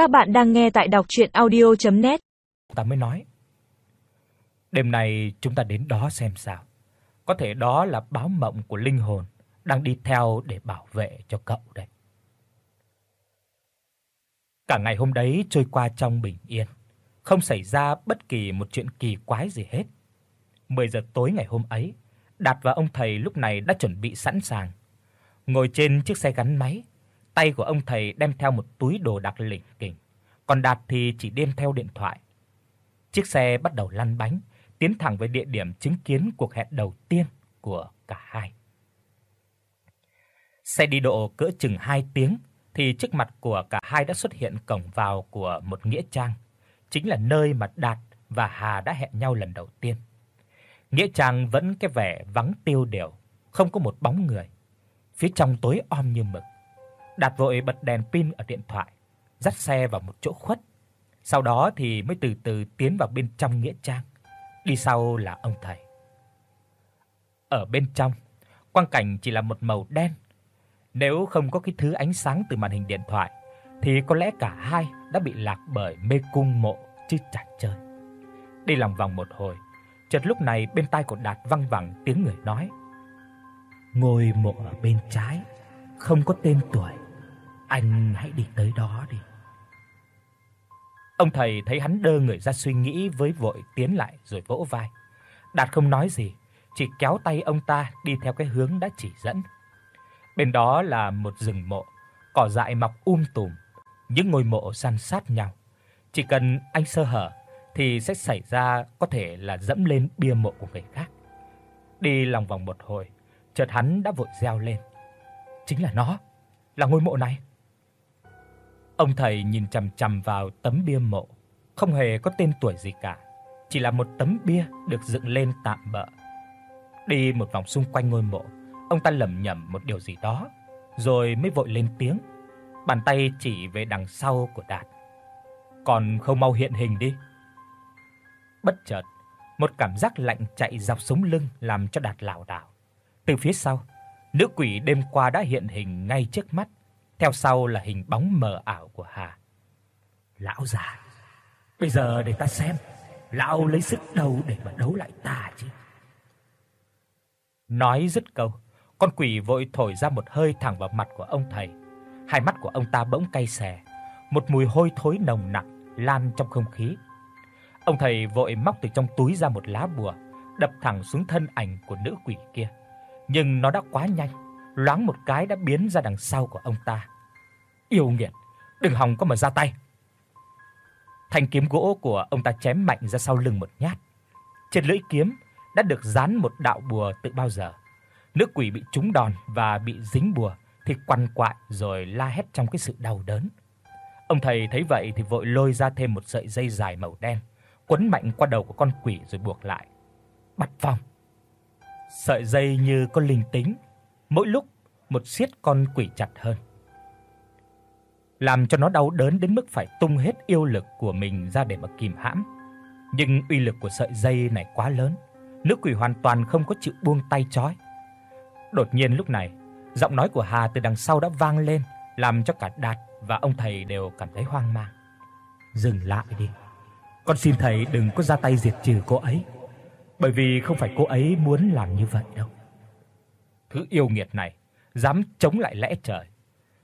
Các bạn đang nghe tại đọc audio net Ta mới nói. Đêm nay chúng ta đến đó xem sao. Có thể đó là báo mộng của linh hồn đang đi theo để bảo vệ cho cậu đấy. Cả ngày hôm đấy trôi qua trong bình yên, không xảy ra bất kỳ một chuyện kỳ quái gì hết. 10 giờ tối ngày hôm ấy, Đạt và ông thầy lúc này đã chuẩn bị sẵn sàng. Ngồi trên chiếc xe gắn máy, tay của ông thầy đem theo một túi đồ đạc lỉnh kỉnh, còn Đạt thì chỉ đem theo điện thoại. Chiếc xe bắt đầu lăn bánh, tiến thẳng về địa điểm chứng kiến cuộc hẹn đầu tiên của cả hai. Xe đi độ cỡ chừng 2 tiếng thì trước mặt của cả hai đã xuất hiện cổng vào của một nghĩa trang, chính là nơi mà Đạt và Hà đã hẹn nhau lần đầu tiên. Nghĩa trang vẫn cái vẻ vắng tiêu điều, không có một bóng người. Phía trong tối om như mực. Đạt vội bật đèn pin ở điện thoại, dắt xe vào một chỗ khuất. Sau đó thì mới từ từ tiến vào bên trong nghĩa trang. Đi sau là ông thầy. Ở bên trong, quang cảnh chỉ là một màu đen. Nếu không có cái thứ ánh sáng từ màn hình điện thoại thì có lẽ cả hai đã bị lạc bởi mê cung mộ chứ chẳng chơi. Đi lòng vòng một hồi, chợt lúc này bên tai của Đạt vang vẳng tiếng người nói: "Ngôi mộ ở bên trái, không có tên tuổi, anh hãy đi tới đó đi." Ông thầy thấy hắn đơ người ra suy nghĩ với vội tiến lại rồi vỗ vai. Đạt không nói gì, chỉ kéo tay ông ta đi theo cái hướng đã chỉ dẫn. Bên đó là một rừng mộ, cỏ dại mọc um tùm, những ngôi mộ san sát nhau. Chỉ cần anh sơ hở thì sẽ xảy ra có thể là dẫm lên bia mộ của người khác. Đi lòng vòng một hồi, chợt hắn đã vội reo lên. Chính là nó, là ngôi mộ này. Ông thầy nhìn chằm chằm vào tấm bia mộ, không hề có tên tuổi gì cả, chỉ là một tấm bia được dựng lên tạm bợ. Đi một vòng xung quanh ngôi mộ, ông ta lẩm nhẩm một điều gì đó, rồi mới vội lên tiếng, bàn tay chỉ về đằng sau của Đạt. "Còn không mau hiện hình đi." Bất chợt, một cảm giác lạnh chạy dọc sống lưng làm cho Đạt lảo đảo. Từ phía sau, nữ quỷ đêm qua đã hiện hình ngay trước mắt, theo sau là hình bóng mờ ảo của Hà. Lão già, bây giờ để ta xem, lão lấy sức đâu để mà đấu lại ta chứ. Nói dứt câu, con quỷ vội thổi ra một hơi thẳng vào mặt của ông thầy. Hai mắt của ông ta bỗng cay xè, một mùi hôi thối nồng nặc lan trong không khí. Ông thầy vội móc từ trong túi ra một lá bùa, đập thẳng xuống thân ảnh của nữ quỷ kia. Nhưng nó đã quá nhanh, loáng một cái đã biến ra đằng sau của ông ta. Yêu nghiệt, đừng hòng có mà ra tay. Thanh kiếm gỗ của ông ta chém mạnh ra sau lưng một nhát. Trên lưỡi kiếm đã được dán một đạo bùa từ bao giờ. Nữ quỷ bị trúng đòn và bị dính bùa thì quằn quại rồi la hét trong cái sự đau đớn. Ông thầy thấy vậy thì vội lôi ra thêm một sợi dây dài màu đen, quấn mạnh qua đầu của con quỷ rồi buộc lại. Bắt vòng. Sợi dây như có linh tính, mỗi lúc một siết con quỷ chặt hơn. Làm cho nó đau đớn đến mức phải tung hết yêu lực của mình ra để mà kìm hãm. Nhưng uy lực của sợi dây này quá lớn, nữ quỷ hoàn toàn không có chịu buông tay trói. Đột nhiên lúc này, giọng nói của Hà từ đằng sau đã vang lên, làm cho cả Đạt và ông thầy đều cảm thấy hoang mang. "Dừng lại đi. Con xin thầy đừng có ra tay diệt trừ cô ấy, bởi vì không phải cô ấy muốn làm như vậy đâu." Thứ yêu nghiệt này dám chống lại lẽ trời,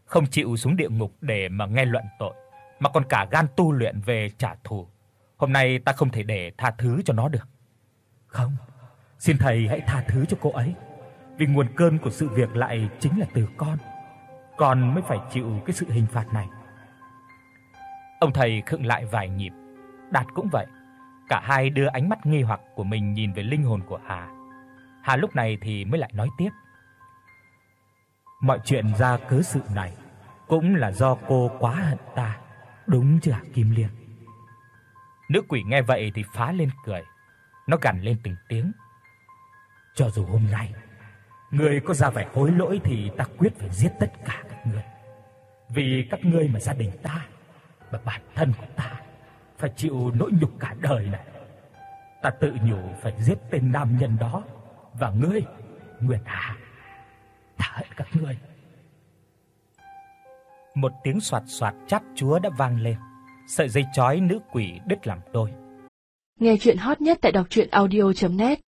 không chịu xuống địa ngục để mà nghe luận tội, mà còn cả gan tu luyện về trả thù. Hôm nay ta không thể để tha thứ cho nó được. Không, xin thầy hãy tha thứ cho cô ấy, vì nguồn cơn của sự việc lại chính là từ con. Con mới phải chịu cái sự hình phạt này. Ông thầy khựng lại vài nhịp, Đạt cũng vậy. Cả hai đưa ánh mắt nghi hoặc của mình nhìn về linh hồn của Hà. Hà lúc này thì mới lại nói tiếp. Mọi chuyện ra cớ sự này cũng là do cô quá hận ta, đúng chưa Kim Liên? Nữ quỷ nghe vậy thì phá lên cười. Nó gằn lên từng tiếng. Cho dù hôm nay ngươi có ra vẻ hối lỗi thì ta quyết phải giết tất cả các ngươi. Vì các ngươi mà gia đình ta và bản thân của ta phải chịu nỗi nhục cả đời này. Ta tự nhủ phải giết tên nam nhân đó và ngươi, Nguyệt Hà tha hận các ngươi. một tiếng soạt soạt chát chúa đã vang lên. Sợi dây chói nữ quỷ đứt làm đôi. Nghe truyện hot nhất tại doctruyenaudio.net